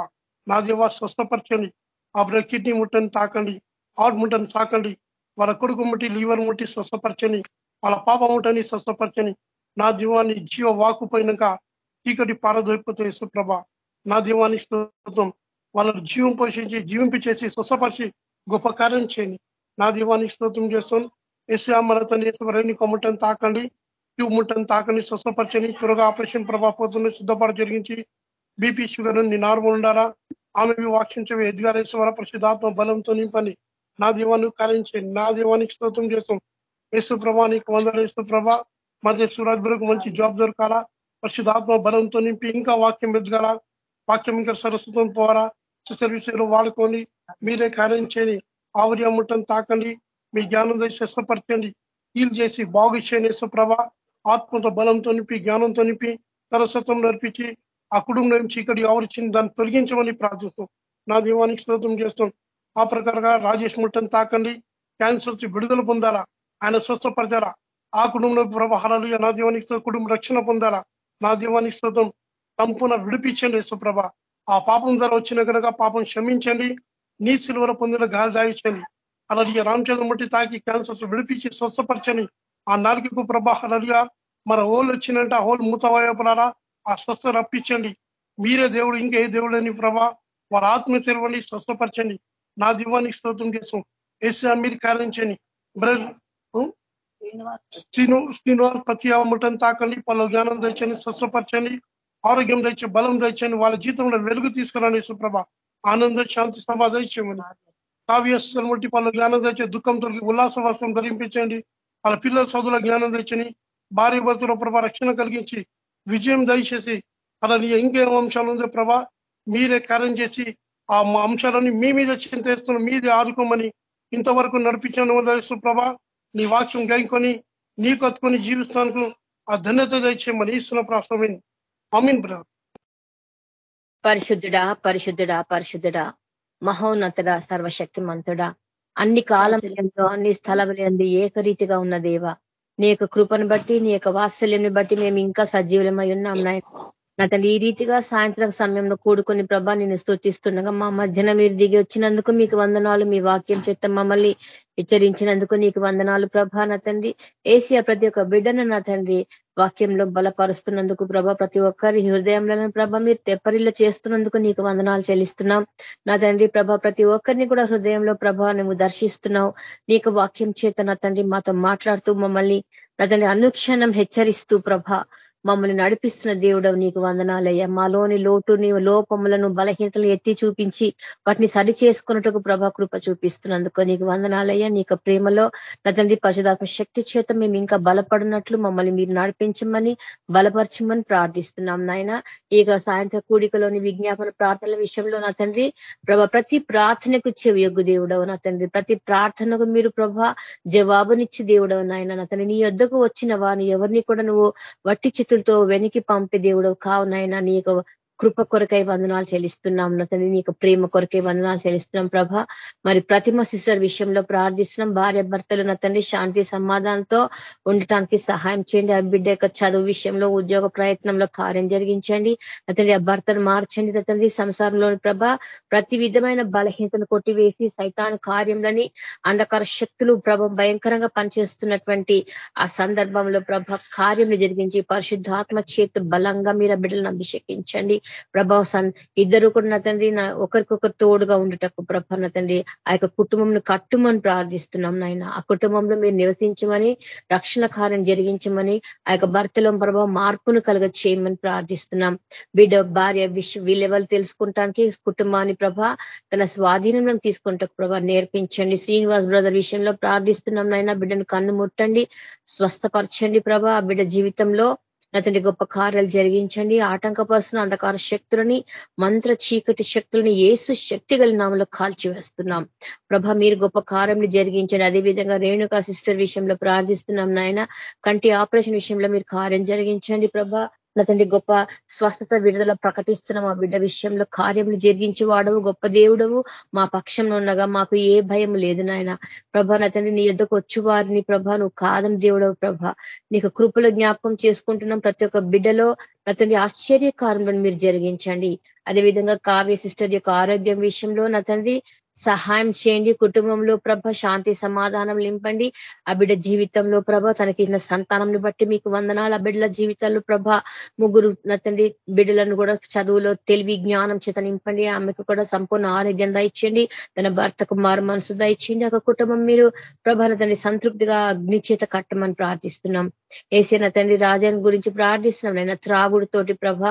నా దేవ స్వస్థపరచండి. ఆ కిడ్నీ ముట్టని తాకండి హార్ట్ ముట్టని తాకండి వాళ్ళ కొడుకు ముట్టి లీవర్ ముట్టి స్వస్థపరచని వాళ్ళ పాప ముట్టని స్వస్థపరచని నా దీవాన్ని జీవ వాకు పోయినాక చీకటి పారదొరిపోతే సుప్రభ. నా దీవాన్ని స్తోత్రం వాళ్ళను జీవం పోషించి జీవింపచేసి స్వస్థపరిచి గొప్ప కార్యం చేయండి. నా దీవానికి స్తోత్రం చేస్తాను. ఎస్ఆ మన తండ్రి కొమ్మటని తాకండి. ట్యూబ్ ముట్టని తాకండి. స్వస్థపరచని త్వరగా ఆపరేషన్ ప్రభావం సిద్ధపడ జరిగించి బీపీ షుగర్ని నార్మల్ ఉండాలా? ఆమె వాక్షించవి ఎదిగారేశ్వర పరిశుధాత్మ బలంతో నింపని నా దీవాన్ని కార్యం చేయండి నా దీవానికి స్తోత్రం చేస్తాం. యేసు నీకు వందలు యేసు ప్రభా. మధ్య సూరాజ్బురకు మంచి జాబ్ దొరకాలా? పరిశుధాత్మ బలంతో నింపి ఇంకా వాక్యం ఎదగాల? వాక్యం ఇంకా సరస్వతం పోవాలా? విషయంలో వాడుకొని మీరే కార్యం చేయని ఆవర్య ముట్టని తాకండి మీ జ్ఞానం స్వస్థపరచండి హీల్ చేసి బాగు చేయని ప్రభ ఆత్మతో బలంతో నింపి జ్ఞానంతో నింపి సరస్వతం నడిపించి ఆ కుటుంబం నుంచి ఇక్కడ ఆవరించింది దాన్ని తొలగించమని ప్రార్థిస్తాం నా దీవానికి స్తోత్రం చేస్తాం ఆ ప్రకారంగా రాజేష్ ముట్టని తాకండి. క్యాన్సర్ విడుదల పొందాలా? ఆయన స్వస్థపరచాలా ఆ కుటుంబంలో ప్రభావాలు నా దీవానికి కుటుంబ రక్షణ పొందాలా? నా దీవానికి స్తోత్రం సంపూర్ణ విడిపించండి సుప్రభ ఆ పాపం ధర వచ్చిన కనుక పాపం క్షమించండి. నీ సిల్వర పొందిన గాలి దాయించండి రామచంద్ర రామచంద్రమూర్తి తాకి క్యాన్సర్స్ విడిపించి స్వస్థపరచని ఆ నాలుగుకు ప్రభా అలాగా మన హోల్ వచ్చిందంటే ఆ హోల్ మూతవయపడారా ఆ స్వస్థ రప్పించండి. మీరే దేవుడు ఇంకే దేవుడు అని ప్రభా వారి ఆత్మ తెరవండి స్వస్థపరచండి. నా దివానికి స్తోత్రం చేసాం ఏసీ మీరు కార్యించండి శ్రీను శ్రీనివాస్ ప్రతి ముట్టని తాకండి పలు జ్ఞానం తెచ్చండి స్వస్థపరచండి ఆరోగ్యం తెచ్చి బలం తెచ్చండి వాళ్ళ జీవితంలో వెలుగు తీసుకురాని సుప్రభ ఆనంద శాంతి సమాధానం కావ్యస్తులను బట్టి పలు జ్ఞానం తెచ్చే దుఃఖం తొలగి ఉల్లాస వస్త్రం ధరింపించండి వాళ్ళ పిల్లల చదువుల జ్ఞానం తెచ్చని భార్య భర్తల ప్రభా రక్షణ కలిగించి విజయం దయచేసి అలా నీ ఇంకేం అంశాలు ఉందో ప్రభా మీరే కార్యం చేసి ఆ అంశాలని మీ మీద చింతేస్తున్న మీదే ఆదుకోమని ఇంతవరకు నడిపించడం ప్రభా. నీ వాక్యం గైకొని నీ కత్తుకొని జీవిస్తానికి ఆ ధన్యత దయచేయమని ఇస్తున్న ప్రాసమైంది అమీన్ బ్రదర్. పరిశుద్ధుడా పరిశుద్ధుడా పరిశుద్ధుడా మహోన్నతుడా సర్వశక్తిమంతుడా. అన్ని కాలంలో అన్ని స్థలములందు ఏకరీతిగా ఉన్న దేవ. నీ యొక్క కృపను బట్టి నీ యొక్క వాత్సల్యం బట్టి మేము ఇంకా సజీవులమై ఉన్నాం నాయన. నా తల్లి ఈ రీతిగా సాయంత్రం సమయంలో కూడుకుని ప్రభా నేను స్థుతిస్తుండగా మా మధ్యన మీరు దిగి వచ్చినందుకు మీకు వందనాలు మీ వాక్యం చేత మమ్మల్ని హెచ్చరించినందుకు నీకు వందనాలు ప్రభా నా తండ్రి ఏసియా ప్రతి ఒక్క బిడ్డను నా తండ్రి వాక్యంలో బలపరుస్తున్నందుకు ప్రభ ప్రతి ఒక్కరి హృదయంలో ప్రభ మీరు తెప్పరిల్ల చేస్తున్నందుకు నీకు వందనాలు చెల్లిస్తున్నాం. నా తండ్రి ప్రభ ప్రతి ఒక్కరిని కూడా హృదయంలో ప్రభ నువ్వు దర్శిస్తున్నావు. నీకు వాక్యం చేత నా తండ్రి మాతో మాట్లాడుతూ మమ్మల్ని నా తండ్రి అనుక్షణం హెచ్చరిస్తూ ప్రభ మమ్మల్ని నడిపిస్తున్న దేవుడవు నీకు వందనాలయ్యా. మాలోని లోటుని లోపములను బలహీనతలు ఎత్తి చూపించి వాటిని సరి చేసుకున్నట్టుకు ప్రభా కృప చూపిస్తున్నందుకు నీకు వందనాలయ్యా. నీకు ప్రేమలో నా తండ్రి పరిశుధాత్మ శక్తి చేత మేము ఇంకా బలపడినట్లు మమ్మల్ని మీరు నడిపించమని బలపరచమని ప్రార్థిస్తున్నాం నాయన. ఇక సాయంత్రం కూడికలోని విజ్ఞాపన ప్రార్థనల విషయంలో నా తండ్రి ప్రభా ప్రతి ప్రార్థనకు చెవి యొగ్గు దేవుడవు నా తండ్రి. ప్రతి ప్రార్థనకు మీరు ప్రభా జవాబునిచ్చి దేవుడవు నాయన. నా తండ్రి నీ యొద్దకు వచ్చిన వారిని ఎవరిని కూడా నువ్వు వట్టి చేతులతో వెనికి పంపే దేవుడు కావునైనా నీ యొక్క కృప కొరకై వందనాలు చెల్లిస్తున్నాం తండ్రి నీకు ప్రేమ కొరకై వందనాలు చెల్లిస్తున్నాం ప్రభ. మరి ప్రతిమ సిస్టర్ విషయంలో ప్రార్థిస్తున్నాం. భార్య భర్తలు నా తండ్రి శాంతి సమాధానంతో ఉండటానికి సహాయం చేయండి. ఆ బిడ్డ యొక్క చదువు విషయంలో ఉద్యోగ ప్రయత్నంలో కార్యం జరిగించండి. అతని ఆ భర్తను మార్చండి. తండ్రి సంసారంలోని ప్రభ ప్రతి విధమైన బలహీనతను కొట్టివేసి సైతాన్ కార్యంలోని అంధకార శక్తులు ప్రభ భయంకరంగా పనిచేస్తున్నటువంటి ఆ సందర్భంలో ప్రభ కార్యం జరిగించి పరిశుద్ధాత్మ చేతి బలంగా మీరు బిడ్డలను అభిషేకించండి. ప్రభావ ఇద్దరు కూడా తండ్రి ఒకరికొకరు తోడుగా ఉండటకు నా తండ్రి ఆ యొక్క కుటుంబంను కట్టుమని ప్రార్థిస్తున్నాం నాయన. ఆ కుటుంబంలో మీరు నివసించమని రక్షణ కార్యం జరిగించమని ఆ యొక్క భర్తలో ప్రభావ మార్పును కలగ చేయమని ప్రార్థిస్తున్నాం. బిడ్డ భార్య విష వీళ్ళెవరు తెలుసుకుంటానికి కుటుంబాన్ని ప్రభ తన స్వాధీనంలో తీసుకుంటకు ప్రభా నేర్పించండి. శ్రీనివాస్ బ్రదర్ విషయంలో ప్రార్థిస్తున్నాం నాయన. బిడ్డను కన్ను ముట్టండి స్వస్థపరచండి ప్రభ. ఆ బిడ్డ జీవితంలో అతని గొప్ప కార్యాలు జరిగించండి. ఆటంకపరుస్తున్న అంధకార శక్తులని మంత్ర చీకటి శక్తులని ఏసు శక్తి గల నామలో కాల్చివేస్తున్నాం ప్రభ మీరు గొప్ప కార్యం జరిగించండి. అదేవిధంగా రేణుకా సిస్టర్ విషయంలో ప్రార్థిస్తున్నాం నాయన. కంటి ఆపరేషన్ విషయంలో మీరు కార్యం జరిగించండి ప్రభ. నా తండ్రి గొప్ప స్వస్థత విడుదల ప్రకటిస్తున్న. ఆ బిడ్డ విషయంలో కార్యములు జరిగించి వాడవు గొప్ప దేవుడవు. మా పక్షంలో ఉండగా మాకు ఏ భయం లేదు నాయన. ప్రభ నా తండ్రి నీ యుద్ధకు వచ్చి వారిని ప్రభ నువ్వు కాదని దేవుడవు ప్రభ. నీకు కృపలు జ్ఞాపకం చేసుకుంటున్నాం ప్రతి ఒక్క బిడ్డలో. నా తండ్రి ఆశ్చర్యకారంలో మీరు జరిగించండి. అదేవిధంగా కావ్య సిస్టర్ యొక్క ఆరోగ్యం విషయంలో నా తండ్రి సహాయం చేయండి. కుటుంబంలో ప్రభ శాంతి సమాధానం నింపండి. ఆ బిడ్డ జీవితంలో ప్రభ తనకి సంతానంని బట్టి మీకు వందనాలు. ఆ బిడ్డల జీవితాల్లో ప్రభ ముగ్గురు నచ్చండి. బిడ్డలను కూడా చదువులో తెలివి జ్ఞానం చేత నింపండి. ఆమెకు కూడా సంపూర్ణ ఆరోగ్యం దయచేయండి. తన భర్తకు మారు మనసు దయచేయండి. ఒక కుటుంబం మీరు ప్రభాన తండ్రి సంతృప్తిగా అగ్ని చేత కట్టమని ప్రార్థిస్తున్నాం. ఏసీ నా తండ్రి రాజాని గురించి ప్రార్థిస్తున్నాం. నేను త్రాగుడు తోటి ప్రభ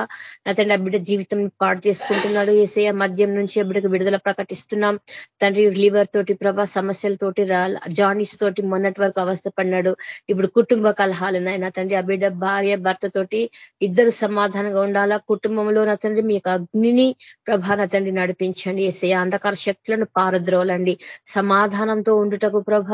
నా తండ్రి ఆ బిడ్డ జీవితం పాడు చేసుకుంటున్నాడు. ఏసే మద్యం నుంచి ఆ బిడ్డకు విడుదల ప్రకటిస్తున్నాం. తండ్రి లివర్ తోటి ప్రభా సమస్యలతోటి జానీస్ తోటి మొన్నటి వరకు అవస్థ పడినాడు ఇప్పుడు కుటుంబ కలహాలు నాయన తండ్రి ఆ బిడ్డ భార్య భర్త తోటి ఇద్దరు సమాధానంగా ఉండాలా? కుటుంబంలో నా తండ్రి మీ అగ్నిని ప్రభా నా తండ్రి నడిపించండి. ఏసే అంధకార శక్తులను పారద్రోలండి. సమాధానంతో ఉండుటకు ప్రభ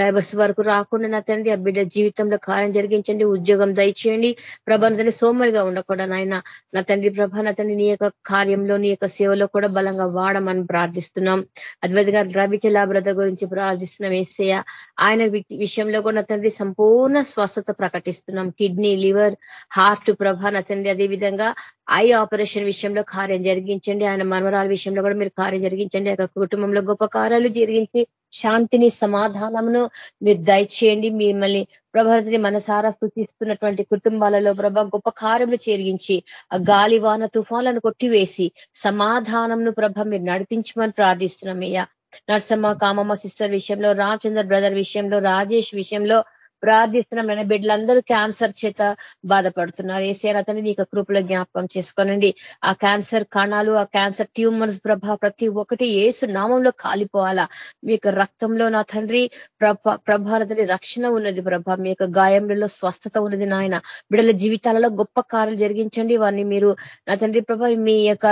డైవర్స్ వరకు రాకుండా నా తండ్రి ఆ బిడ్డ జీవితంలో కార్యం జరిగించండి ఉద్యోగం దయచేయండి. ప్రభ నా తండ్రి సోమరిగా ఉండకుండా నాయన. నా తండ్రి ప్రభ నా తండ్రి నీ యొక్క కార్యంలో నీ యొక్క సేవలో కూడా బలంగా వాడమని ప్రార్థిస్తున్నాం. అద్వైత గారు రవిచలా బ్రదర్ గురించి ప్రార్థిస్తున్నాం ఏసయ్య ఆయన విషయంలో కూడా తండ్రి సంపూర్ణ స్వస్థత ప్రకటిస్తున్నాం. కిడ్నీ లివర్ హార్ట్ ప్రభ నచండి అదేవిధంగా ఐ ఆపరేషన్ విషయంలో కార్యం జరిగించండి. ఆయన మర్మరాల విషయంలో కూడా మీరు కార్యం జరిగించండి. ఆ కుటుంబంలో గొప్ప కార్యాలు జరిగించి శాంతిని సమాధానమును మీరు దయచేయండి. మిమ్మల్ని ప్రభావితని మనసారా స్థుతిస్తున్నటువంటి కుటుంబాలలో ప్రభ గొప్ప కార్యములు చేరిగించి ఆ గాలి వాన కొట్టివేసి సమాధానంను ప్రభ మీరు నడిపించమని ప్రార్థిస్తున్నాం అయ్యా. నర్సమ్మ కామమ్మ సిస్టర్ విషయంలో రామచంద్ర బ్రదర్ విషయంలో రాజేష్ విషయంలో ప్రార్థిస్తున్నాం నేను బిడ్డలందరూ క్యాన్సర్ చేత బాధపడుతున్నారు. ఏసీఆర్ అతని నీకు కృపలో జ్ఞాపకం చేసుకోనండి. ఆ క్యాన్సర్ కణాలు ఆ క్యాన్సర్ ట్యూమర్స్ ప్రభ ప్రతి ఒక్కటి ఏసు నామంలో కాలిపోవాలా? మీ రక్తంలో నా తండ్రి ప్రభ ప్రభారతని రక్షణ ఉన్నది ప్రభ. మీ యొక్క గాయములలో స్వస్థత ఉన్నది నాయన. బిడ్డల జీవితాలలో గొప్ప కార్యాలు జరిగించండి. వారిని మీరు నా తండ్రి ప్రభ మీ యొక్క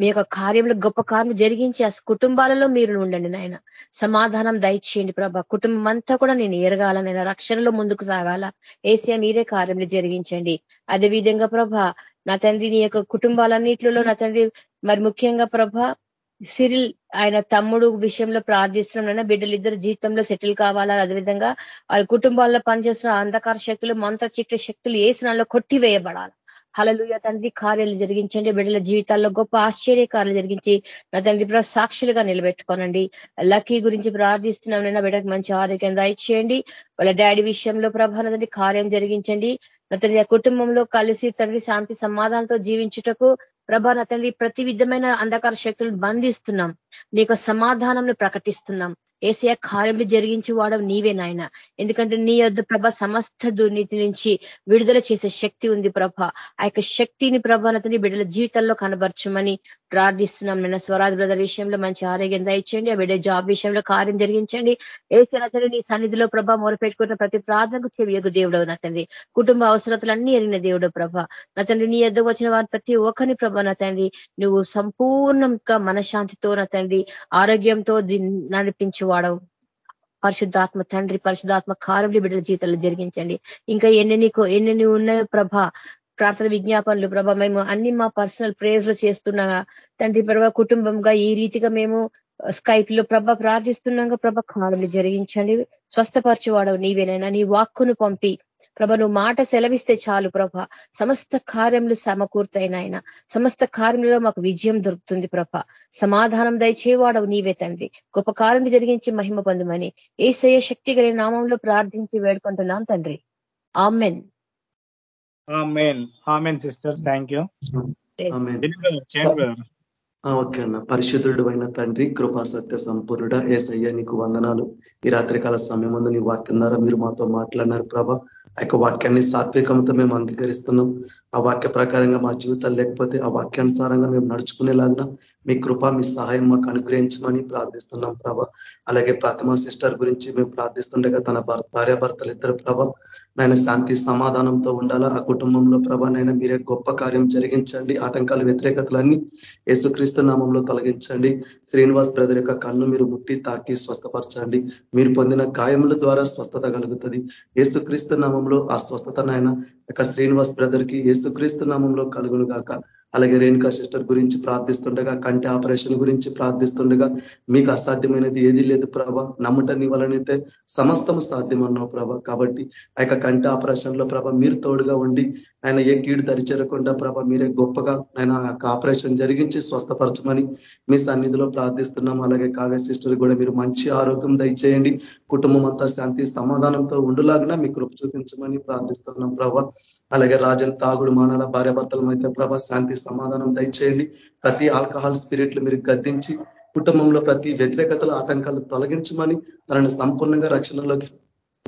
మీ యొక్క కార్యంలో గొప్ప కార్యం జరిగించి ఆ కుటుంబాలలో మీరు ఉండండి నాయన. సమాధానం దయచేయండి ప్రభా. కుటుంబం అంతా కూడా నేను ఎరగాల నేను రక్షణలో ముందుకు సాగాల. ఏసియా మీరే కార్యంలో జరిగించండి. అదేవిధంగా ప్రభ నా తండ్రి నీ యొక్క కుటుంబాలన్నింటిలో నా తండ్రి మరి ముఖ్యంగా ప్రభ సిరిల్ ఆయన తమ్ముడు విషయంలో ప్రార్థిస్తున్నాం బిడ్డలు ఇద్దరు జీవితంలో సెటిల్ కావాలా? అదేవిధంగా వాళ్ళ కుటుంబాల్లో పనిచేస్తున్న అంధకార శక్తులు మంత్ర చిక్ట శక్తులు ఏసినాల్లో కొట్టివేయబడాలి? హలలుయ తండ్రి కార్యాలు జరిగించండి. బిడ్డల జీవితాల్లో గొప్ప ఆశ్చర్య కార్యాలు జరిగించి నా తండ్రి ఇప్పుడు సాక్షులుగా నిలబెట్టుకోనండి. లక్కీ గురించి ప్రార్థిస్తున్నాం నైనా బిడ్డకు మంచి ఆరోగ్యం దయచేయండి. వాళ్ళ డాడీ విషయంలో ప్రభాన కార్యం జరిగించండి. నా తండ్రి కుటుంబంలో కలిసి తండ్రి శాంతి సమాధానంతో జీవించుటకు ప్రభా నా తండ్రి ప్రతి విధమైన అంధకార శక్తులను బంధిస్తున్నాం. నీకు సమాధానం ప్రకటిస్తున్నాం. ఏసయ కార్యములు జరిగించి వాడవు నీవే నాయన. ఎందుకంటే నీ యొద్ ప్రభ సమస్త దుర్నీతి నుంచి విడుదల చేసే శక్తి ఉంది ప్రభ. ఆ యొక్క శక్తిని ప్రభానతని బిడ్డల జీవితంలో కనబరచమని ప్రార్థిస్తున్నాం నేను స్వరాజ్ బ్రదర్ విషయంలో మంచి ఆరోగ్యం దయచేయండి. ఆ బిడ్డ జాబ్ విషయంలో కార్యం జరిగించండి. ఏసనతని నీ సన్నిధిలో ప్రభ మొరపెట్టుకున్న ప్రతి ప్రార్థనకు చెవియగు దేవుడవు నా తండ్రి. కుటుంబ అవసరతలన్నీ ఎరిగిన దేవుడు ప్రభ. నా తండ్రి నీ ఎద్దకు వచ్చిన వారి ప్రతి ఒక్కరిని ప్రభ నా తండ్రి. నువ్వు సంపూర్ణంగా మనశాంతితో నా తండ్రి ఆరోగ్యంతో నడిపించు వాడవు. పరిశుద్ధాత్మ తండ్రి పరిశుద్ధాత్మ కారంలో బిడ్డల జీవితంలో జరిగించండి. ఇంకా ఎన్ని ఎన్నెన్ని ఉన్నాయో ప్రభ ప్రార్థన విజ్ఞాపనలు ప్రభా మేము అన్ని మా పర్సనల్ ప్రేయర్స్లో చేస్తున్నాగా తండ్రి ప్రభా కుటుంబంగా ఈ రీతిగా మేము స్కైప్లో ప్రభ ప్రార్థిస్తున్నాగా ప్రభ కాలంలో జరిగించండి. స్వస్థపరచువాడవు నీవేనైనా నీ వాక్కును పంపి. ప్రభ నువ్వు మాట సెలవిస్తే చాలు ప్రభ. సమస్త కార్యములు సమకూర్తయినాయన సమస్త కార్యములలో మాకు విజయం దొరుకుతుంది ప్రభ. సమాధానం దయచేవాడవు నీవే తండ్రి. గొప్ప కార్యములు జరిగించి మహిమ పొందమని ఏసయ శక్తి కలిగిన నామంలో ప్రార్థించి వేడుకుంటున్నాం తండ్రి. Amen. Sister. Thank you. Okay అన్న. పరిశుద్ధుడు అయిన తండ్రి కృపా సత్య సంపూర్ణుడ ఏసయ్య నీకు వందనాలు. ఈ రాత్రికాల సమయం ముందు నీ వాక్యం ద్వారా మీరు మాతో మాట్లాడినారు ప్రభా. ఆ యొక్క వాక్యాన్ని సాత్వికంతో మేము అంగీకరిస్తున్నాం. ఆ వాక్య ప్రకారంగా మా జీవితాలు లేకపోతే ఆ వాక్యానుసారంగా మేము నడుచుకునేలాగా మీ కృప మీ సహాయం మాకు అనుగ్రహించమని ప్రార్థిస్తున్నాం ప్రభ. అలాగే ప్రథమ సిస్టర్ గురించి మేము ప్రార్థిస్తుండగా తన భార్యాభర్తలు ఇద్దరు ప్రభ నాయన శాంతి సమాధానంతో ఉండాలా? ఆ కుటుంబంలో ప్రభానైనా మీరే గొప్ప కార్యం జరిగించండి. ఆటంకాలు వ్యతిరేకతలన్నీ యేసుక్రీస్తు నామంలో తొలగించండి. శ్రీనివాస్ బ్రదర్ యొక్క కన్ను మీరు ముట్టి తాకి స్వస్థపరచండి. మీరు పొందిన గాయముల ద్వారా స్వస్థత కలుగుతుంది. యేసుక్రీస్తు నామంలో ఆ స్వస్థత నాయన యొక్క శ్రీనివాస్ బ్రదర్కి యేసుక్రీస్తు నామంలో కలుగును గాక. అలాగే రేణుకా సిస్టర్ గురించి ప్రార్థిస్తుండగా కంటి ఆపరేషన్ గురించి ప్రార్థిస్తుండగా మీకు అసాధ్యమైనది ఏది లేదు ప్రభా. నమ్మట నీ వలనైతే సమస్తం సాధ్యమన్నావు ప్రభ. కాబట్టి ఆ యొక్క కంటి ఆపరేషన్లో ప్రభ మీరు తోడుగా ఉండి ఆయన ఏ కీడు దరిచేరకుండా ప్రభ మీరే గొప్పగా ఆయన ఆపరేషన్ జరిగించి స్వస్థపరచమని మీ సన్నిధిలో ప్రార్థిస్తున్నాం. అలాగే కావ్య సిస్టర్ కూడా మీరు మంచి ఆరోగ్యం దయచేయండి. కుటుంబం అంతా శాంతి సమాధానంతో ఉండులాగిన మీ కృప చూపించమని ప్రార్థిస్తున్నాం ప్రభ. అలాగే రాజన్ తాగుడు మానాల భార్యాభర్తలం అయితే ప్రభ శాంతి సమాధానం దయచేయండి. ప్రతి ఆల్కహాల్ స్పిరిట్లు మీరు గద్దించి కుటుంబంలో ప్రతి వ్యతిరేకతల ఆటంకాలు తొలగించమని తనని సంపూర్ణంగా రక్షణలోకి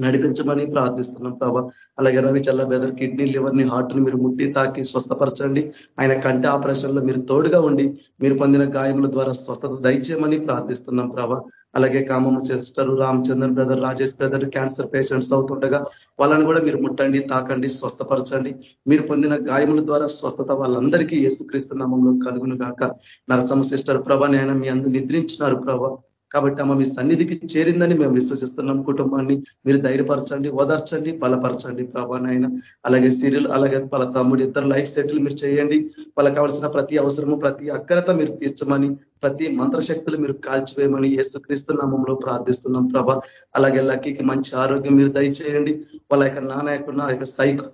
నడిపించమని ప్రార్థిస్తున్నాం ప్రభా. అలాగే రవి చల్ల బెదర్ కిడ్నీ లివర్ని హార్ట్ని మీరు ముట్టి తాకి స్వస్థపరచండి. ఆయన కంటి ఆపరేషన్లో మీరు తోడుగా ఉండి మీరు పొందిన గాయముల ద్వారా స్వస్థత దయచేయమని ప్రార్థిస్తున్నాం ప్రభా. అలాగే Kamamma sister Ramachandran brother Rajesh brother cancer patients అవుతుండగా వాళ్ళని కూడా మీరు ముట్టండి తాకండి స్వస్థపరచండి. మీరు పొందిన గాయముల ద్వారా స్వస్థత వాళ్ళందరికీ ఏసుక్రీస్తు నామంలో కలుగును గాక. నరసమ్మ సిస్టర్ ప్రభ నేను మీ అందరు నిద్రించినారు ప్రభా. కాబట్టి అమ్మ మీ సన్నిధికి చేరిందని మేము విశ్వసిస్తున్నాం కుటుంబాన్ని. మీరు ధైర్యపరచండి ఓదార్చండి బలపరచండి ప్రభానైనా అలాగే సీరియల్ అలాగే వాళ్ళ తమ్ముడు ఇద్దరు లైఫ్ సెటిల్ మీరు చేయండి. వాళ్ళకి కావాల్సిన ప్రతి అవసరము ప్రతి అక్కరత మీరు తీర్చమని ప్రతి మంత్రశక్తులు మీరు కాల్చివేయమని ఏసుక్రీస్తు నామంలో ప్రార్థిస్తున్నాం ప్రభ. అలాగే లక్కీకి మంచి ఆరోగ్యం మీరు దయచేయండి. వాళ్ళ యొక్క నాన్న యొక్క సైకో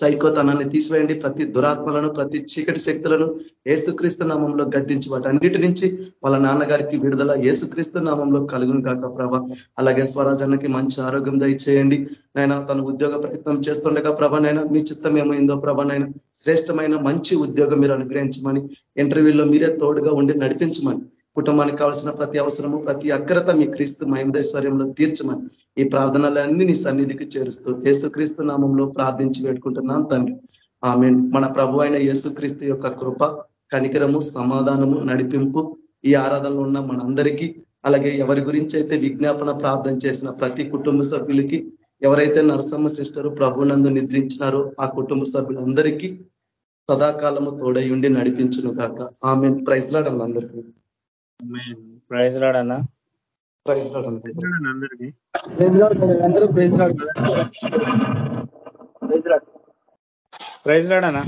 సైకోతనాన్ని తీసివేయండి. ప్రతి దురాత్మలను ప్రతి చీకటి శక్తులను ఏసుక్రీస్తు నామంలో గద్దించి వాటి అన్నిటి నుంచి వాళ్ళ నాన్నగారికి విడుదల ఏసుక్రీస్తు నామంలో కలుగును కాక ప్రభ. అలాగే స్వరాజన్నకి మంచి ఆరోగ్యం దయచేయండి. నైనా తను ఉద్యోగ ప్రయత్నం చేస్తుండగా ప్రభనైనా మీ చిత్తం ఏమైందో ప్రభనైనా శ్రేష్టమైన మంచి ఉద్యోగం మీరు అనుగ్రహించమని ఇంటర్వ్యూలో మీరే తోడుగా ఉండి నడిపించమని కుటుంబానికి కావాల్సిన ప్రతి అవసరము ప్రతి అగ్రత మీ క్రీస్తు మహిమదైశ్వర్యంలో తీర్చమని ఈ ప్రార్థనలన్నీ నీ సన్నిధికి చేరుస్తూ యేసుక్రీస్తు నామంలో ప్రార్థించి పెట్టుకుంటున్నాను తండ్రి. ఆమె మన ప్రభు అయిన యేసుక్రీస్తు యొక్క కృప కనికరము సమాధానము నడిపింపు ఈ ఆరాధనలో ఉన్న మనందరికీ అలాగే ఎవరి గురించి అయితే విజ్ఞాపన ప్రార్థన చేసిన ప్రతి కుటుంబ సభ్యులకి ఎవరైతే నరసమ్మ సిస్టరు ప్రభునందు నిద్రించినారో ఆ కుటుంబ సభ్యులందరికీ సదాకాలము తోడై ఉండి నడిపించును కాక ఆమె ప్రైజ్లాడాలి అందరికీ ప్రైజ్ రాడన్నా ప్రైజ్ రాడండి అందరికీ. ప్రైజ్ రాడన్నా